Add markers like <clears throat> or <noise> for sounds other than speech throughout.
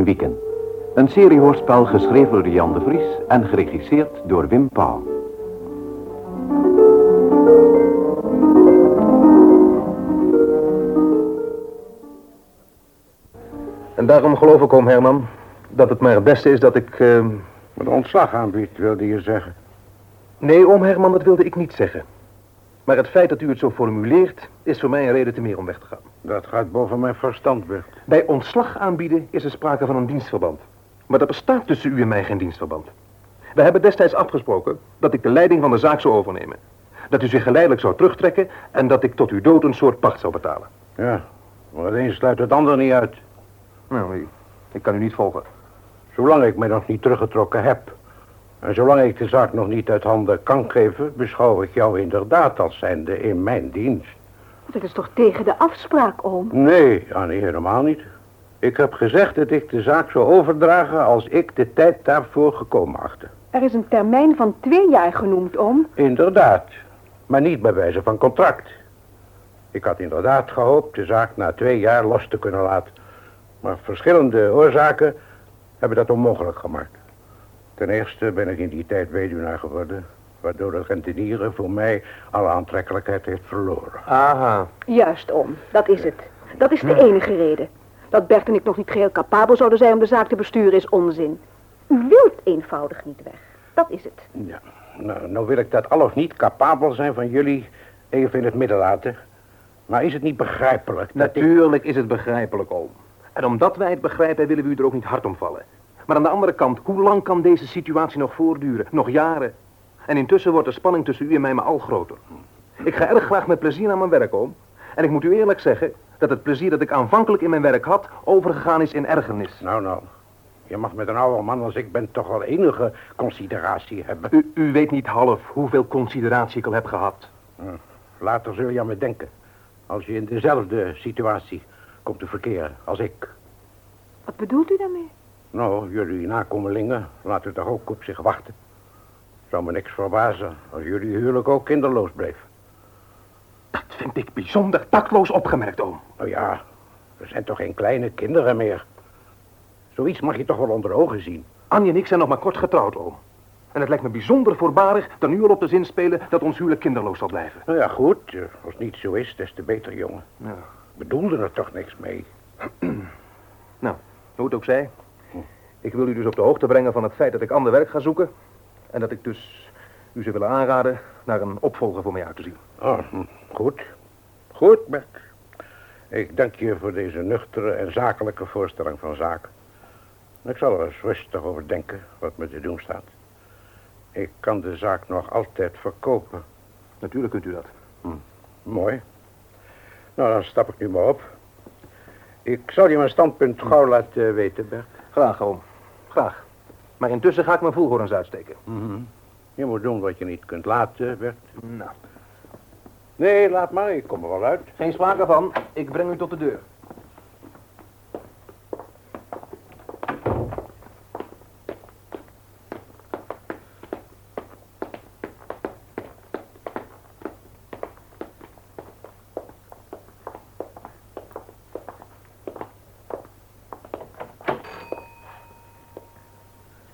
Wieken. Een seriehoorspel geschreven door Jan de Vries en geregisseerd door Wim Pauw. En daarom geloof ik, oom Herman, dat het maar het beste is dat ik... Uh... Wat ontslag aanbiedt, wilde je zeggen? Nee, oom Herman, dat wilde ik niet zeggen. Maar het feit dat u het zo formuleert, is voor mij een reden te meer om weg te gaan. Dat gaat boven mijn verstand, Bert. Bij ontslag aanbieden is er sprake van een dienstverband. Maar er bestaat tussen u en mij geen dienstverband. We hebben destijds afgesproken dat ik de leiding van de zaak zou overnemen. Dat u zich geleidelijk zou terugtrekken en dat ik tot uw dood een soort pacht zou betalen. Ja, maar het een sluit het ander niet uit. Nou, ik, ik kan u niet volgen. Zolang ik mij nog niet teruggetrokken heb... en zolang ik de zaak nog niet uit handen kan geven... beschouw ik jou inderdaad als zijnde in mijn dienst. Dat is toch tegen de afspraak, oom? Nee, Annie, helemaal niet. Ik heb gezegd dat ik de zaak zou overdragen als ik de tijd daarvoor gekomen achte. Er is een termijn van twee jaar genoemd, oom. Inderdaad, maar niet bij wijze van contract. Ik had inderdaad gehoopt de zaak na twee jaar los te kunnen laten. Maar verschillende oorzaken hebben dat onmogelijk gemaakt. Ten eerste ben ik in die tijd weduwnaar geworden... waardoor de rentenieren voor mij alle aantrekkelijkheid heeft verloren. Aha. Juist, oom. Dat is het. Dat is de enige reden. Dat Bert en ik nog niet geheel capabel zouden zijn om de zaak te besturen is onzin. U wilt eenvoudig niet weg. Dat is het. Ja, nou, nou wil ik dat al of niet capabel zijn van jullie even in het midden laten. Maar is het niet begrijpelijk? Natuurlijk is het begrijpelijk, oom. En omdat wij het begrijpen, willen we u er ook niet hard om vallen. Maar aan de andere kant, hoe lang kan deze situatie nog voortduren? Nog jaren. En intussen wordt de spanning tussen u en mij maar al groter. Ik ga erg graag met plezier naar mijn werk, oom. En ik moet u eerlijk zeggen dat het plezier dat ik aanvankelijk in mijn werk had... overgegaan is in ergernis. Nou, nou. Je mag met een oude man als ik ben toch wel enige consideratie hebben. U, u weet niet half hoeveel consideratie ik al heb gehad. Hm. Later zul je aan me denken. Als je in dezelfde situatie komt te verkeren als ik. Wat bedoelt u daarmee? Nou, jullie nakomelingen laten toch ook op zich wachten. Zou me niks verbazen als jullie huwelijk ook kinderloos bleef. Dat vind ik bijzonder tactloos opgemerkt, oom. Nou ja, er zijn toch geen kleine kinderen meer. Zoiets mag je toch wel onder ogen zien. Anje en ik zijn nog maar kort getrouwd, oom. En het lijkt me bijzonder voorbarig dan nu al op de zin spelen dat ons huwelijk kinderloos zal blijven. Nou ja, goed. Als het niet zo is, des te beter, jongen. Ja. Bedoelde er toch niks mee. <clears throat> nou, hoe het ook zij. Ik wil u dus op de hoogte brengen van het feit dat ik ander werk ga zoeken. En dat ik dus u zou willen aanraden naar een opvolger voor mij uit te zien. Oh, goed. Goed, Bert. Ik dank je voor deze nuchtere en zakelijke voorstelling van zaken. Ik zal er eens rustig over denken wat me te doen staat. Ik kan de zaak nog altijd verkopen. Natuurlijk kunt u dat. Hm. Mooi. Nou, dan stap ik nu maar op. Ik zal je mijn standpunt gauw laten weten, Bert. Graag, oom. Graag. Maar intussen ga ik mijn voelhorens uitsteken. Mm Je moet doen wat je niet kunt laten, Bert. Nou. Nee, laat maar. Ik kom er wel uit. Geen sprake van. Ik breng u tot de deur.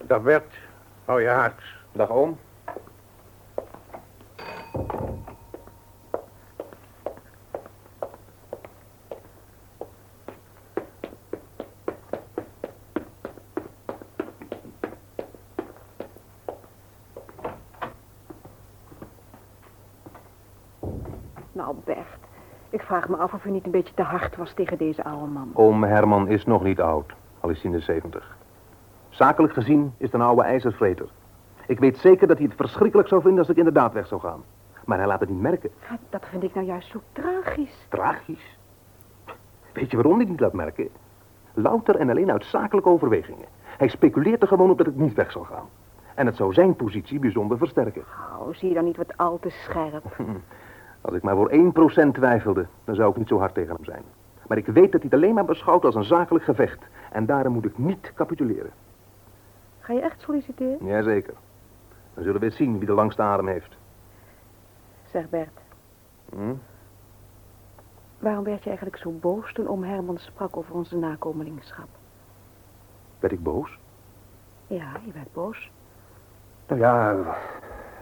Dag Bert. Hou je haaks. Dag, oom. Nou, Bert. Ik vraag me af of u niet een beetje te hard was tegen deze oude man. Oom Herman is nog niet oud, al is hij in de zeventig. Zakelijk gezien is een oude ijzervreter. Ik weet zeker dat hij het verschrikkelijk zou vinden als ik inderdaad weg zou gaan. Maar hij laat het niet merken. Dat vind ik nou juist zo tragisch. Tragisch? Weet je waarom hij het niet laat merken? Louter en alleen uit zakelijke overwegingen. Hij speculeert er gewoon op dat ik niet weg zal gaan. En het zou zijn positie bijzonder versterken. Oh, zie je dan niet wat al te scherp? <laughs> Als ik maar voor 1% twijfelde, dan zou ik niet zo hard tegen hem zijn. Maar ik weet dat hij het alleen maar beschouwt als een zakelijk gevecht. En daarom moet ik niet capituleren. Ga je echt solliciteren? Jazeker. Dan zullen we eens zien wie de langste adem heeft. Zeg Bert, Hm? waarom werd je eigenlijk zo boos toen oom Herman sprak over onze nakomelingschap? Werd ik boos? Ja, je werd boos. Nou ja,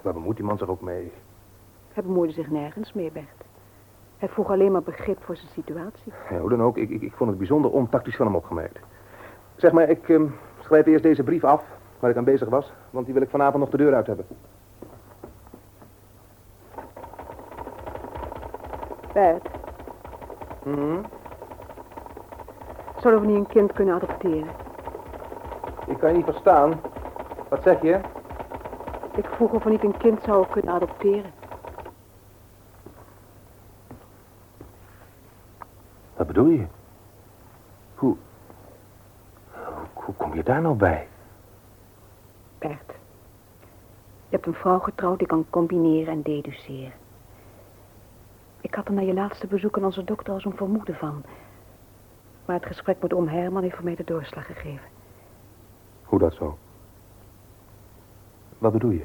waar bemoeit die man zich ook mee? Hij bemoeide zich nergens mee, Bert. Hij vroeg alleen maar begrip voor zijn situatie. Ja, hoe dan ook, ik, ik, ik vond het bijzonder ontactisch van hem opgemerkt. Zeg maar, ik ehm, schrijf eerst deze brief af, waar ik aan bezig was, want die wil ik vanavond nog de deur uit hebben. Bert, Mhm. zouden we niet een kind kunnen adopteren? Ik kan je niet verstaan. Wat zeg je? Ik vroeg of we niet een kind zouden kunnen adopteren. Wat bedoel je? Hoe, hoe kom je daar nou bij? Bert, je hebt een vrouw getrouwd die kan combineren en deduceren. Ik had er na je laatste bezoek aan onze dokter al zo'n vermoeden van. Maar het gesprek met oom Herman heeft voor mij de doorslag gegeven. Hoe dat zo? Wat bedoel je?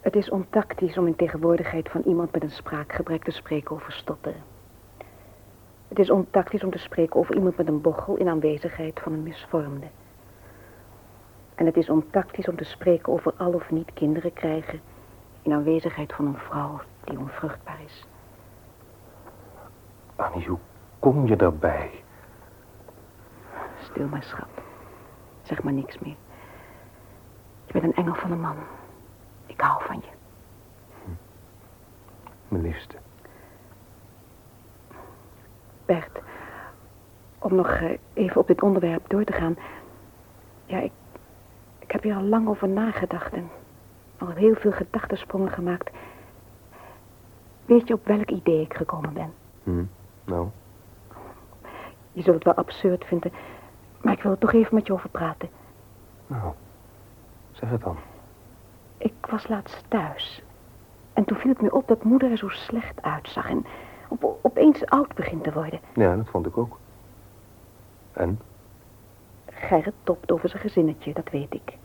Het is ontactisch om in tegenwoordigheid van iemand met een spraakgebrek te spreken over stotteren. Het is ontactisch om te spreken over iemand met een bochel in aanwezigheid van een misvormde. En het is ontactisch om te spreken over al of niet kinderen krijgen in aanwezigheid van een vrouw die onvruchtbaar is. Annie, hoe kom je daarbij? Stil maar, schat. Zeg maar niks meer. Je bent een engel van een man. Ik hou van je. Mijn liefste. Bert, om nog eh, even op dit onderwerp door te gaan. Ja, ik, ik heb hier al lang over nagedacht en al heel veel gedachtensprongen gemaakt. Weet je op welk idee ik gekomen ben? Hm, nou, Je zult het wel absurd vinden, maar ik wil er toch even met je over praten. nou. Zeg het dan. Ik was laatst thuis. En toen viel het me op dat moeder er zo slecht uitzag en op, opeens oud begint te worden. Ja, dat vond ik ook. En? Gerrit topt over zijn gezinnetje, dat weet ik.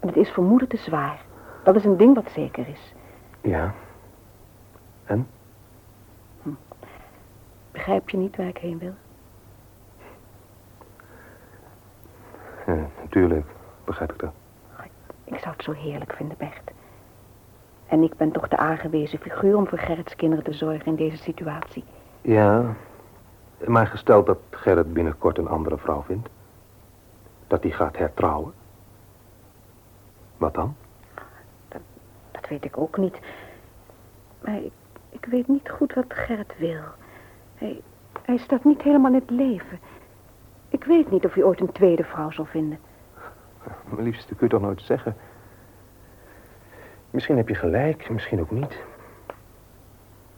En het is voor moeder te zwaar. Dat is een ding wat zeker is. Ja. En? Begrijp je niet waar ik heen wil? Ja, natuurlijk begrijp ik dat. Ik zou het zo heerlijk vinden, Bert. En ik ben toch de aangewezen figuur om voor Gerrits kinderen te zorgen in deze situatie. Ja, maar gesteld dat Gerrit binnenkort een andere vrouw vindt. Dat hij gaat hertrouwen. Wat dan? Dat weet ik ook niet. Maar ik, ik weet niet goed wat Gerrit wil. Hij, hij staat niet helemaal in het leven. Ik weet niet of hij ooit een tweede vrouw zal vinden. Mijn liefste, kun je toch nooit zeggen. Misschien heb je gelijk, misschien ook niet.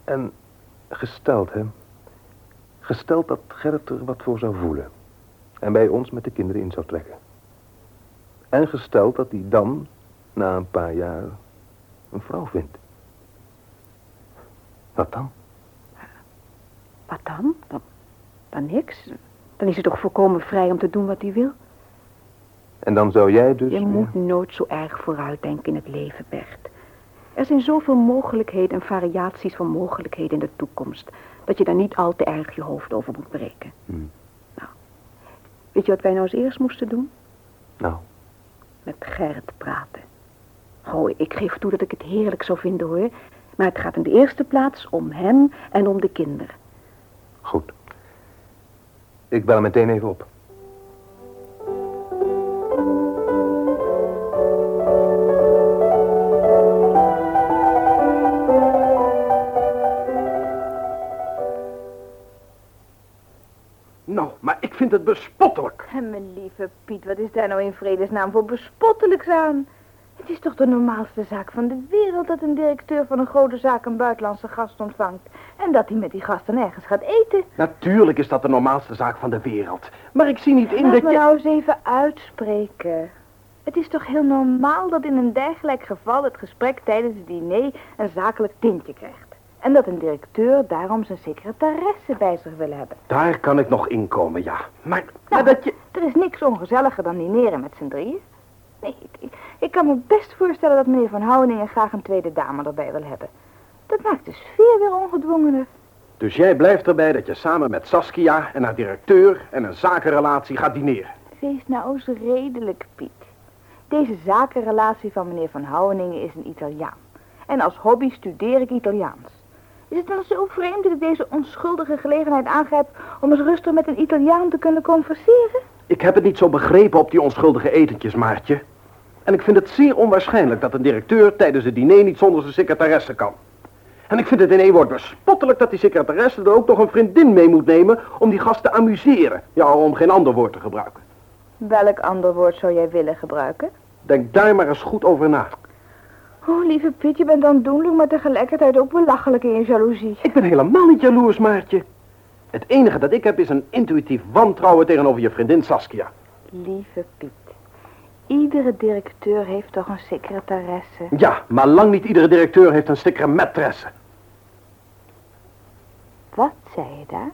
En gesteld, hè. Gesteld dat Gerrit er wat voor zou voelen. En bij ons met de kinderen in zou trekken. En gesteld dat hij dan, na een paar jaar, een vrouw vindt. Wat dan? Wat dan? Dan, dan niks. Dan is hij toch volkomen vrij om te doen wat hij wil. En dan zou jij dus... Je moet nooit zo erg vooruitdenken in het leven, Bert. Er zijn zoveel mogelijkheden en variaties van mogelijkheden in de toekomst... dat je daar niet al te erg je hoofd over moet breken. Hmm. Weet je wat wij nou als eerst moesten doen? Nou, Met Gerrit praten. Oh, ik geef toe dat ik het heerlijk zou vinden, hoor. Maar het gaat in de eerste plaats om hem en om de kinderen. goed. Ik bel hem meteen even op. vind het bespottelijk. En mijn lieve Piet, wat is daar nou in vredesnaam voor bespottelijks aan? Het is toch de normaalste zaak van de wereld dat een directeur van een grote zaak een buitenlandse gast ontvangt. En dat hij met die gast dan ergens gaat eten. Natuurlijk is dat de normaalste zaak van de wereld. Maar ik zie niet in Laat dat me je... nou eens even uitspreken. Het is toch heel normaal dat in een dergelijk geval het gesprek tijdens het diner een zakelijk tintje krijgt. En dat een directeur daarom zijn secretaresse bij zich wil hebben. Daar kan ik nog inkomen, ja. Maar, maar Nou, dat je... Er is niks ongezelliger dan dineren met z'n drieën. Nee, ik, ik, ik kan me best voorstellen dat meneer Van Houweningen graag een tweede dame erbij wil hebben. Dat maakt de sfeer weer ongedwongener. Dus jij blijft erbij dat je samen met Saskia en haar directeur en een zakenrelatie gaat dineren. Wees nou eens redelijk, Piet. Deze zakenrelatie van meneer Van Houweningen is een Italiaan. En als hobby studeer ik Italiaans. Is het dan zo vreemd dat ik deze onschuldige gelegenheid aangrijp om eens rustig met een Italiaan te kunnen converseren? Ik heb het niet zo begrepen op die onschuldige etentjes, Maartje. En ik vind het zeer onwaarschijnlijk dat een directeur tijdens het diner niet zonder zijn secretaresse kan. En ik vind het in één woord bespottelijk dat die secretaresse er ook nog een vriendin mee moet nemen om die gast te amuseren. Ja, om geen ander woord te gebruiken. Welk ander woord zou jij willen gebruiken? Denk daar maar eens goed over na. Oh, lieve Piet, je bent aandoenlijk, maar tegelijkertijd ook belachelijk in je jaloezie. Ik ben helemaal niet jaloers, Maartje. Het enige dat ik heb is een intuïtief wantrouwen tegenover je vriendin Saskia. Lieve Piet, iedere directeur heeft toch een secretaresse? Ja, maar lang niet iedere directeur heeft een secretaresse. Wat zei je daar?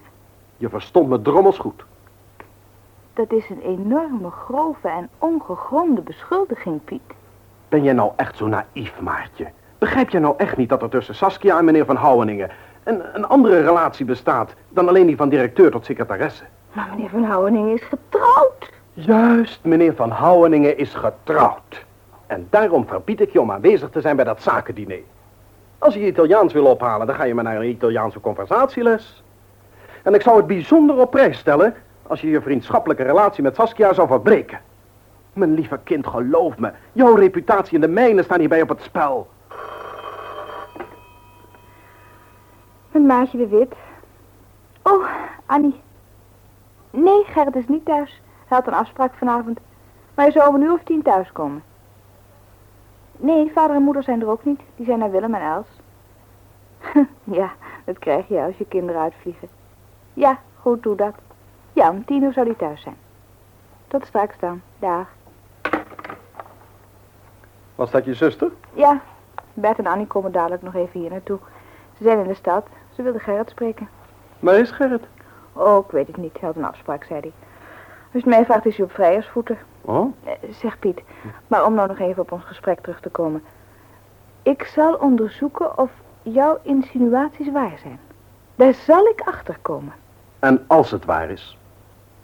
Je verstond me drommels goed. Dat is een enorme, grove en ongegronde beschuldiging, Piet. Ben jij nou echt zo naïef, Maartje? Begrijp jij nou echt niet dat er tussen Saskia en meneer Van Houweningen een, een andere relatie bestaat dan alleen die van directeur tot secretaresse? Maar meneer Van Houweningen is getrouwd. Juist, meneer Van Houweningen is getrouwd. En daarom verbied ik je om aanwezig te zijn bij dat zakendiner. Als je Italiaans wil ophalen, dan ga je maar naar een Italiaanse conversatieles. En ik zou het bijzonder op prijs stellen als je je vriendschappelijke relatie met Saskia zou verbreken. Mijn lieve kind, geloof me. Jouw reputatie en de mijne staan hierbij op het spel. Met Maatje de Wit. Oh, Annie. Nee, Gerrit is niet thuis. Hij had een afspraak vanavond. Maar hij zou om een uur of tien thuiskomen. Nee, vader en moeder zijn er ook niet. Die zijn naar Willem en Els. <laughs> ja, dat krijg je als je kinderen uitvliegen. Ja, goed, doe dat. Ja, om tien uur zou hij thuis zijn. Tot straks dan. Dag. Was dat je zuster? Ja, Bert en Annie komen dadelijk nog even hier naartoe. Ze zijn in de stad. Ze wilden Gerrit spreken. Waar is Gerrit? Oh, ik weet het niet. Hij had een afspraak, zei hij. Als je het mij vraagt, is hij op vrijersvoeten. Oh? Eh, zeg Piet, maar om nou nog even op ons gesprek terug te komen. Ik zal onderzoeken of jouw insinuaties waar zijn. Daar zal ik achter komen. En als het waar is,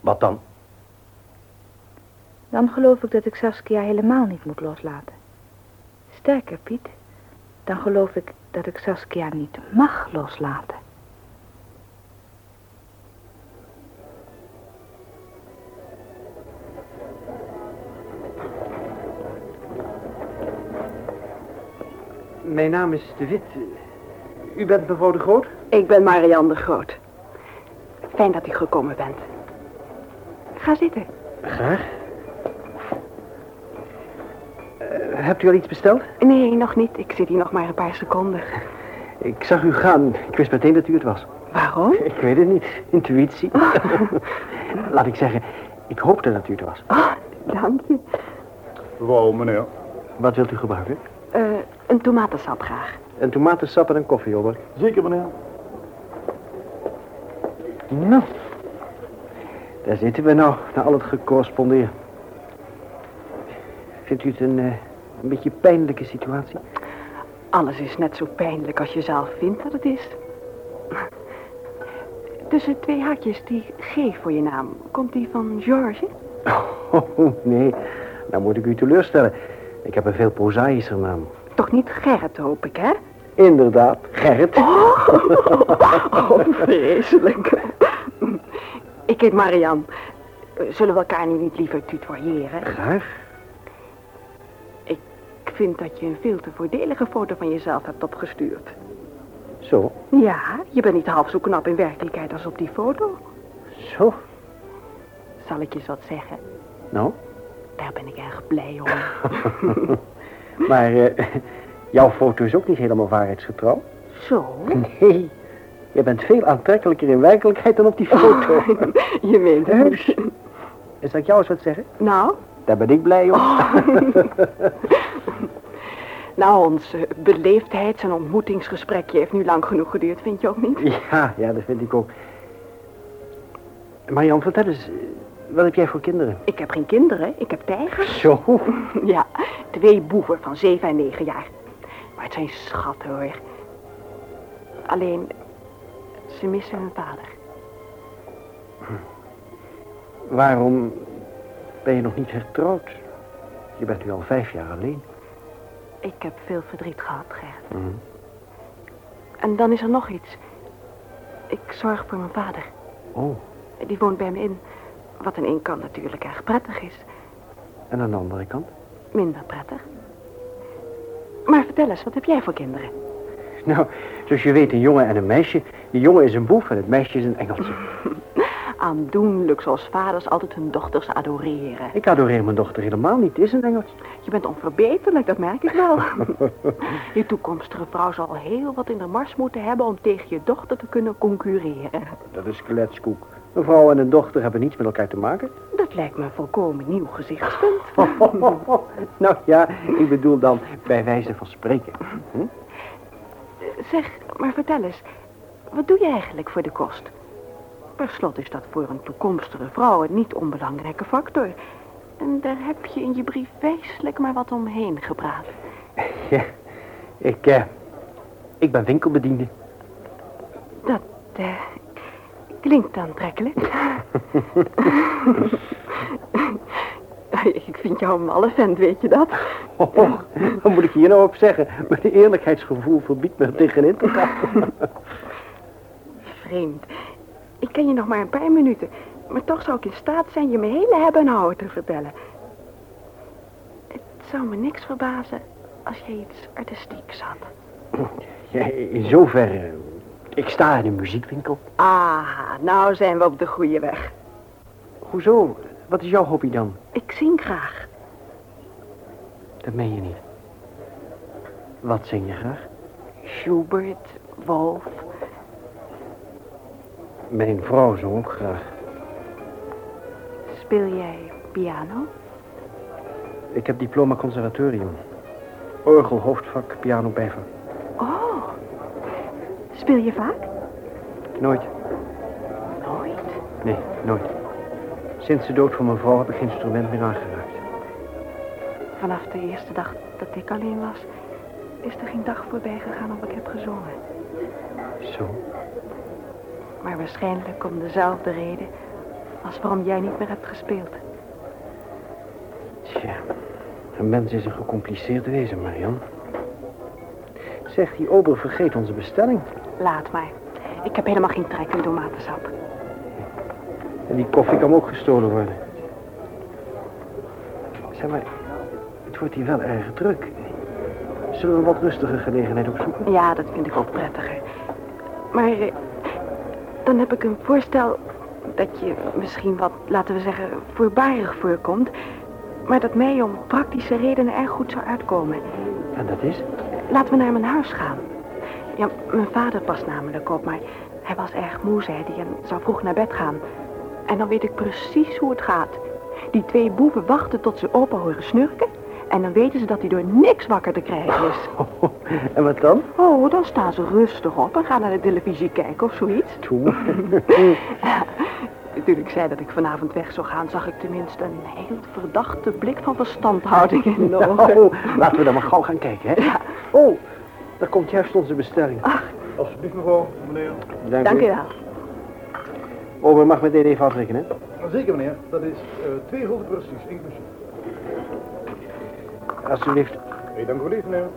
wat dan? Dan geloof ik dat ik Saskia helemaal niet moet loslaten. Sterker, Piet, dan geloof ik dat ik Saskia niet mag loslaten. Mijn naam is De Wit. U bent mevrouw de Groot? Ik ben Marianne de Groot. Fijn dat u gekomen bent. Ga zitten. Graag. Eh, hebt u al iets besteld? Nee, nog niet. Ik zit hier nog maar een paar seconden. <laughs> Ik zag u gaan. Ik wist meteen dat u het was. Waarom? <laughs> Ik weet het niet. Intuïtie. <laughs> Laat ik zeggen, ik hoopte dat u het was. Oh, dank je. Wow, meneer. Wat wilt u gebruiken? Eh, een tomatensap graag. Een tomatensap en een koffie, Robert. Zeker, meneer. Nou, daar zitten we nou, na al het gecorrespondeerd. Vindt u het een, eh, een beetje pijnlijke situatie? Alles is net zo pijnlijk als je zelf vindt dat het is. Tussen twee haakjes, die G voor je naam, komt die van George? <laughs> Oh, nee, nou moet ik u teleurstellen. Ik heb een veel prozaïscher naam. Toch niet Gerrit, hoop ik, hè? Inderdaad, Gerrit. Oh, vreselijk. Ik heet Marianne. Zullen we elkaar nu niet liever tutoyeren? Graag. Ik vind dat je een veel te voordelige foto van jezelf hebt opgestuurd. Zo, Ja, je bent niet half zo knap in werkelijkheid als op die foto. zo. Zal ik je eens wat zeggen? Nou, Daar ben ik erg blij om. <laughs> maar eh, jouw foto is ook niet helemaal waarheidsgetrouw. Zo? Nee, je bent veel aantrekkelijker in werkelijkheid dan op die <laughs> foto. Je meent het Heus. niet. Zal ik jou eens wat zeggen? Nou? Daar ben ik blij om. <laughs> Nou, ons eh, beleefdheids- en ontmoetingsgesprekje heeft nu lang genoeg geduurd, vind je ook niet? Ja, ja, dat vind ik ook. Maar Jan, vertel eens, eh, wat heb jij voor kinderen? Ik heb geen kinderen, ik heb tijgers. Zo, <laughs> Ja, twee boeven van zeven en negen jaar. Maar het zijn schatten hoor. Alleen, Ze missen hun vader. Waarom ben je nog niet hertrouwd? Je bent nu al vijf jaar alleen. Ik heb veel verdriet gehad, Gerrit. Mhm. En dan is er nog iets. Ik zorg voor mijn vader. Oh, Die woont bij me in. Wat aan één kant natuurlijk erg prettig is. en aan de andere kant? Minder prettig. Maar vertel eens, wat heb jij voor kinderen? Nou, zoals je weet, een jongen en een meisje. Die jongen is een boef en het meisje is een engeltje. <laughs> Aandoenlijk zoals vaders altijd hun dochters adoreren. Ik adoreer mijn dochter helemaal niet. Het is een engeltje. Je bent onverbeterlijk, dat merk ik wel. <laughs> je toekomstige vrouw zal heel wat in de mars moeten hebben om tegen je dochter te kunnen concurreren. Dat is kletskoek. Een vrouw en een dochter hebben niets met elkaar te maken. Dat lijkt me een volkomen nieuw gezichtspunt. <laughs> nou ja, ik bedoel dan bij wijze van spreken. Hm? Zeg, maar vertel eens, wat doe je eigenlijk voor de kost? Per slot is dat voor een toekomstige vrouw een niet onbelangrijke factor. En daar heb je in je brief wezenlijk maar wat omheen gepraat. <laughs> Ja, ik, eh, ik ben winkelbediende. Dat eh, klinkt aantrekkelijk. <laughs> ik vind jou een malle vent, weet je dat? Oh, wat moet ik hier nou op zeggen? Mijn eerlijkheidsgevoel verbiedt me tegenin te gaan. <laughs> Vreemd. Ik ken je nog maar een paar minuten. Maar toch zou ik in staat zijn je mijn hele hebben en houden te vertellen. Het zou me niks verbazen als je iets artistieks had. <clears throat> Ja, in zoverre. Ik sta in een muziekwinkel. Ah, nou zijn we op de goede weg. Hoezo? Wat is jouw hobby dan? Ik zing graag. Dat meen je niet. Wat zing je graag? Schubert, Wolf. Mijn vrouw zong ook graag. Speel jij piano? Ik heb diploma conservatorium. Orgel, hoofdvak, piano, bijvak. Oh. Speel je vaak? Nooit. Nooit. Nee, nooit. Sinds de dood van mijn vrouw heb ik geen instrument meer aangeraakt. Vanaf de eerste dag dat ik alleen was, is er geen dag voorbij gegaan of ik heb gezongen. Zo. Maar waarschijnlijk om dezelfde reden als waarom jij niet meer hebt gespeeld. Tja, een mens is een gecompliceerd wezen, Marian. Zeg, die ober vergeet onze bestelling. Laat maar. Ik heb helemaal geen trek in tomatensap. En die koffie kan ook gestolen worden. Zeg maar, het wordt hier wel erg druk. Zullen we een wat rustige gelegenheid opzoeken? Ja, dat vind ik ook prettiger. Maar eh, dan heb ik een voorstel dat je misschien wat, laten we zeggen, voorbarig voorkomt. Maar dat mij om praktische redenen erg goed zou uitkomen. En dat is? Laten we naar mijn huis gaan. Ja, mijn vader past namelijk op, maar hij was erg moe, zei hij, en zou vroeg naar bed gaan. En dan weet ik precies hoe het gaat. Die twee boeven wachten tot ze opa horen snurken. En dan weten ze dat hij door niks wakker te krijgen is. <laughs> en wat dan? Oh, dan staan ze rustig op en gaan naar de televisie kijken of zoiets. Toe. <laughs> Toen ik zei dat ik vanavond weg zou gaan, zag ik tenminste een heel verdachte blik van verstandhouding in de ogen. Nou, laten we dan maar gauw gaan kijken, hè? Ja. Oh, daar komt juist onze bestelling. Ach, Alsjeblieft, mevrouw, meneer. Dank, dank u wel. Oh, we mag meteen even afrekenen, hè? Zeker, meneer. Dat is uh, twee hoofdbrusties, inclusief. Alsjeblieft. Hey, dank u wel, meneer.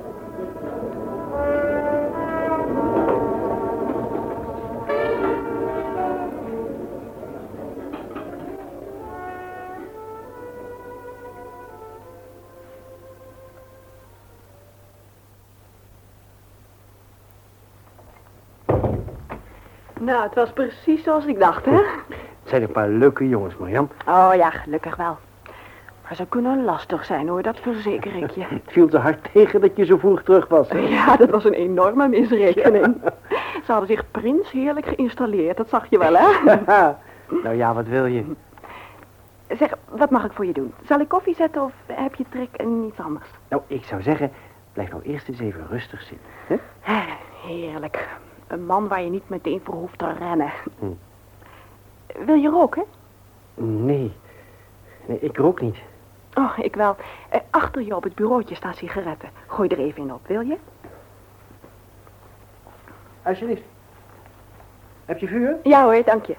Nou, het was precies zoals ik dacht, hè? Het zijn een paar leuke jongens, Marian. Oh ja, gelukkig wel. Maar ze kunnen lastig zijn, hoor, dat verzeker ik je. <laughs> Het viel te hard tegen dat je zo vroeg terug was. Ja, dat was een enorme misrekening. Ze hadden zich prins heerlijk geïnstalleerd, dat zag je wel, hè? <laughs> nou ja, wat wil je? Zeg, wat mag ik voor je doen? Zal ik koffie zetten of heb je trek en iets anders? Nou, ik zou zeggen, blijf nou eerst eens even rustig zitten. Hè? Hè, Heerlijk. Een man waar je niet meteen voor hoeft te rennen. Hm. Wil je roken? Nee. Nee, ik rook niet. Oh, ik wel. Eh, achter je op het bureautje staan sigaretten. Gooi er even in op, wil je? Alsjeblieft. Heb je vuur? Ja hoor, dank je.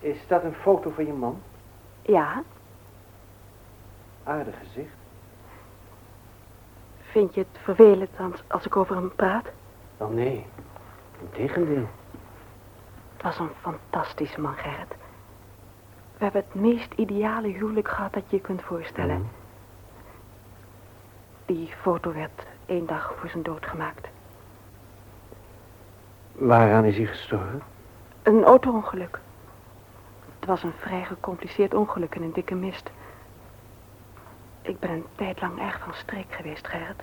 Is dat een foto van je man? Ja, Aardig gezicht. vind je het vervelend als, als ik over hem praat? Wel nee. Integendeel. Was een fantastische man, Gerrit. We hebben het meest ideale huwelijk gehad dat je je kunt voorstellen. Mhm. Die foto werd één dag voor zijn dood gemaakt. Waaraan is hij gestorven? Een auto-ongeluk. Het was een vrij gecompliceerd ongeluk in een dikke mist. Ik ben een tijd lang erg van streek geweest, Gerrit.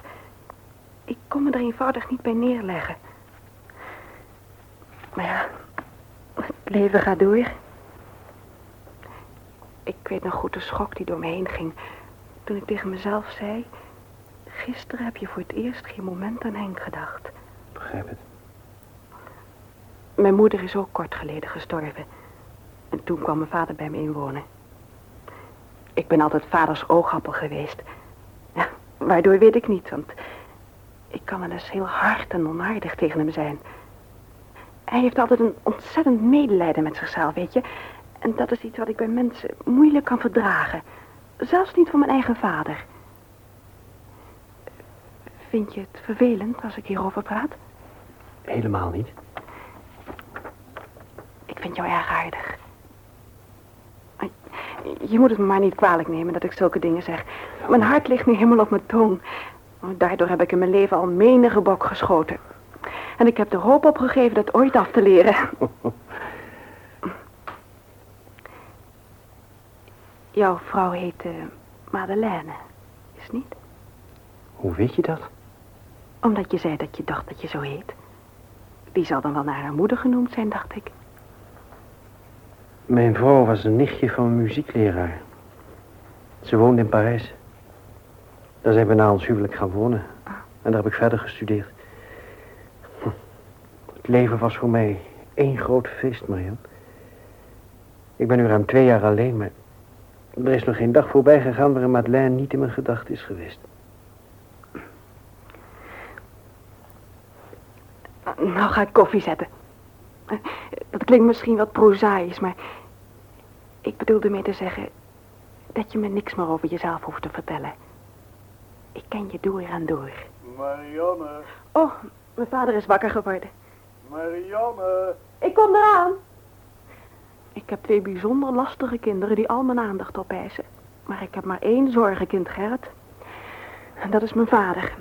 Ik kon me er eenvoudig niet bij neerleggen. Maar ja, het leven gaat door. Ik weet nog goed de schok die door me heen ging. Toen ik tegen mezelf zei... Gisteren heb je voor het eerst geen moment aan Henk gedacht. Begrijp het. Mijn moeder is ook kort geleden gestorven. En toen kwam mijn vader bij me inwonen. Ik ben altijd vaders oogappel geweest. Ja, waardoor weet ik niet, want ik kan wel eens heel hard en onaardig tegen hem zijn. Hij heeft altijd een ontzettend medelijden met zichzelf, weet je. En dat is iets wat ik bij mensen moeilijk kan verdragen. Zelfs niet van mijn eigen vader. Vind je het vervelend als ik hierover praat? Helemaal niet. Ik vind jou erg aardig. Je moet het me maar niet kwalijk nemen dat ik zulke dingen zeg. Mijn hart ligt nu helemaal op mijn tong. Daardoor heb ik in mijn leven al menige bok geschoten. En ik heb de hoop opgegeven dat ooit af te leren. <laughs> Jouw vrouw heet eh, Madeleine, is het niet? Hoe weet je dat? Omdat je zei dat je dacht dat je zo heet. Die zal dan wel naar haar moeder genoemd zijn, dacht ik. Mijn vrouw was een nichtje van een muziekleraar. Ze woonde in Parijs. Daar zijn we na ons huwelijk gaan wonen. En daar heb ik verder gestudeerd. Het leven was voor mij één groot feest, Marian. Ik ben nu ruim twee jaar alleen, maar... Er is nog geen dag voorbij gegaan waarin Madeleine niet in mijn gedachten is geweest. Nou ga ik koffie zetten. Dat klinkt misschien wat prozaïs, maar... Ik bedoelde mee te zeggen... dat je me niks meer over jezelf hoeft te vertellen. Ik ken je door en door. Marianne, Oh, mijn vader is wakker geworden. Marianne. Ik kom eraan. Ik heb twee bijzonder lastige kinderen die al mijn aandacht opeisen. Maar ik heb maar één zorgenkind, Gerrit. En dat is mijn vader.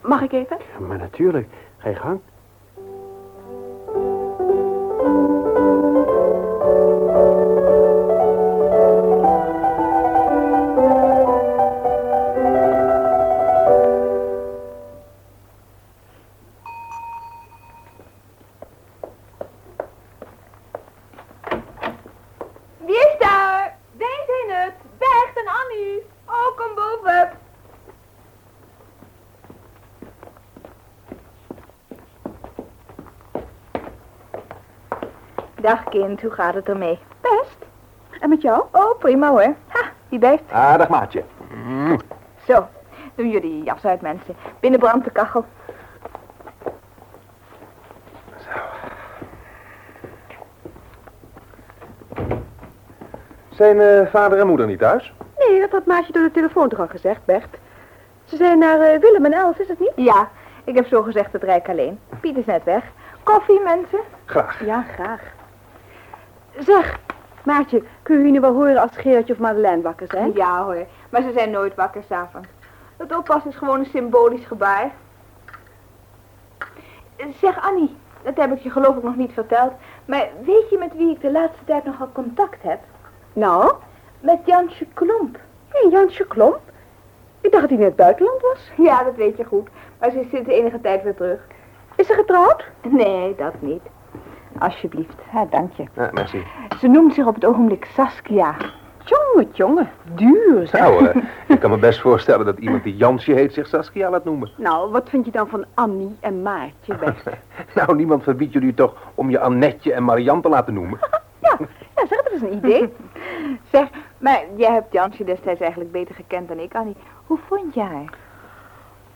Mag ik even? Ja, maar natuurlijk. Ga je gang. Kind, hoe gaat het ermee? Best. En met jou? Oh, prima hoor. Ha, wie blijft? Ah, dag maatje. Zo, doen jullie je jas uit mensen. Binnen brandt de kachel. Zijn eh, vader en moeder niet thuis? Nee, dat had Maatje door de telefoon toch al gezegd, Bert. Ze zijn naar eh, Willem en Els, is het niet? Ja, ik heb zo gezegd het rijk alleen. Piet is net weg. Koffie, mensen? Graag. Ja, graag. Zeg, Maatje, kun je hier nu wel horen als Gerardje of Madeleine wakker zijn? Ja hoor, maar ze zijn nooit wakker s'avonds. Dat oppassen is gewoon een symbolisch gebaar. Zeg Annie, dat heb ik je geloof ik nog niet verteld. Maar weet je met wie ik de laatste tijd nogal contact heb? Nou, Met Jansje Klomp. hé, Jansje Klomp. Ik dacht dat hij in het buitenland was. Ja, dat weet je goed. Maar ze is sinds enige tijd weer terug. Is ze getrouwd? Nee, dat niet. Alsjeblieft. Ja, dank je. Ja, merci. Ze noemt zich op het ogenblik Saskia. Jongen, jongen, duur zeg. Nou, eh, <laughs> ik kan me best voorstellen dat iemand die Jansje heet zich Saskia laat noemen. Nou, wat vind je dan van Annie en Maartje, Bert? <laughs> Nou, niemand verbiedt jullie toch om je Annetje en Marianne te laten noemen? <laughs> Ja, ja, zeg, dat is een idee. zeg, maar jij hebt Jansje destijds eigenlijk beter gekend dan ik, Annie. Hoe vond jij haar?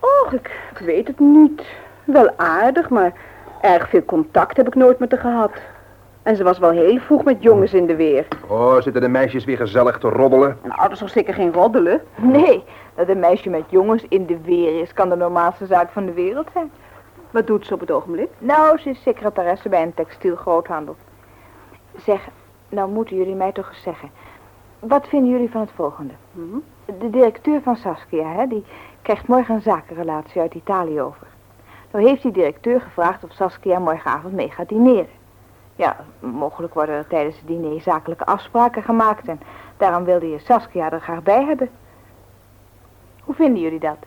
Och, ik, ik weet het niet. Wel aardig, maar erg veel contact heb ik nooit met haar gehad. En ze was wel heel vroeg met jongens in de weer. Oh, zitten de meisjes weer gezellig te roddelen? En ouders toch zeker geen roddelen? Nee, dat een meisje met jongens in de weer is, kan de normaalste zaak van de wereld zijn. Wat doet ze op het ogenblik? Nou, ze is secretaresse bij een textielgroothandel. Zeg, nou moeten jullie mij toch eens zeggen. Wat vinden jullie van het volgende? Mhm. De directeur van Saskia, hè, die krijgt morgen een zakenrelatie uit Italië over. Heeft die directeur gevraagd of Saskia morgenavond mee gaat dineren. Ja, mogelijk worden er tijdens het diner zakelijke afspraken gemaakt en daarom wilde je Saskia er graag bij hebben. Hoe vinden jullie dat?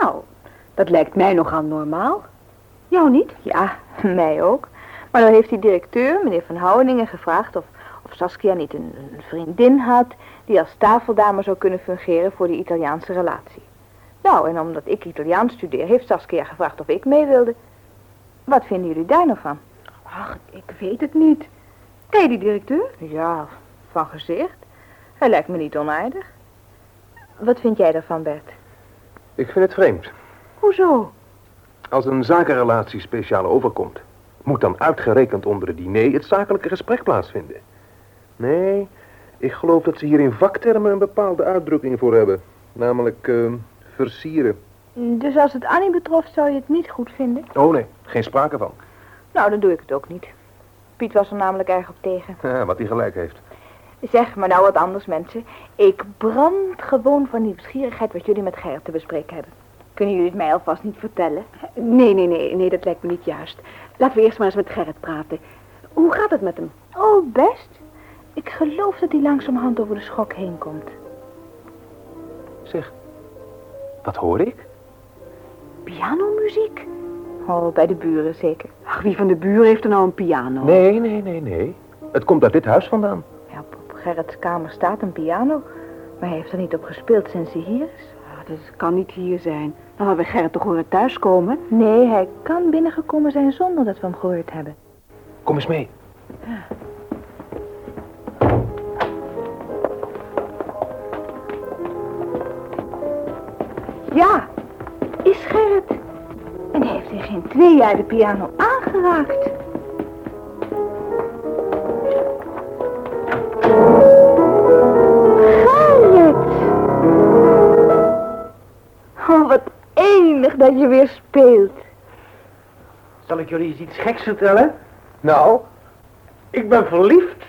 Nou, dat lijkt mij nogal normaal. Jou niet? Ja, mij ook. Maar dan heeft die directeur, meneer Van Houweningen, gevraagd of, of Saskia niet een, een vriendin had die als tafeldame zou kunnen fungeren voor die Italiaanse relatie. Nou, en omdat ik Italiaans studeer, heeft Saskia gevraagd of ik mee wilde. Wat vinden jullie daar nou van? Ach, ik weet het niet. Ken je die directeur? Ja, van gezicht. Hij lijkt me niet onaardig. Wat vind jij daarvan, Bert? Ik vind het vreemd. Hoezo? Als een zakenrelatie speciaal overkomt, moet dan uitgerekend onder het diner het zakelijke gesprek plaatsvinden. Nee, ik geloof dat ze hier in vaktermen een bepaalde uitdrukking voor hebben. Namelijk, eh, versieren. Dus als het Annie betrof, zou je het niet goed vinden? Oh nee, geen sprake van. Nou, dan doe ik het ook niet. Piet was er namelijk erg op tegen. Ja, wat hij gelijk heeft. Zeg maar nou wat anders, mensen. Ik brand gewoon van nieuwsgierigheid wat jullie met Gerrit te bespreken hebben. Kunnen jullie het mij alvast niet vertellen? Nee, nee, nee, nee, dat lijkt me niet juist. Laten we eerst maar eens met Gerrit praten. Hoe gaat het met hem? Oh, best. Ik geloof dat hij langzamerhand over de schok heen komt. Zeg, wat hoor ik? Pianomuziek? Oh, bij de buren zeker. Ach, wie van de buren heeft er nou een piano? Nee, nee, nee, nee. Het komt uit dit huis vandaan. Ja, op, op Gerrits kamer staat een piano, maar hij heeft er niet op gespeeld sinds hij hier is. Ah, dat kan niet hier zijn. Dan hadden we Gerrit toch horen thuiskomen? Nee, hij kan binnengekomen zijn zonder dat we hem gehoord hebben. Kom eens mee. Ja, is Gerrit. En hij heeft in geen twee jaar de piano aangeraakt. Gerrit! Oh, wat enig dat je weer speelt. Zal ik jullie eens iets geks vertellen? Nou, Ik ben verliefd.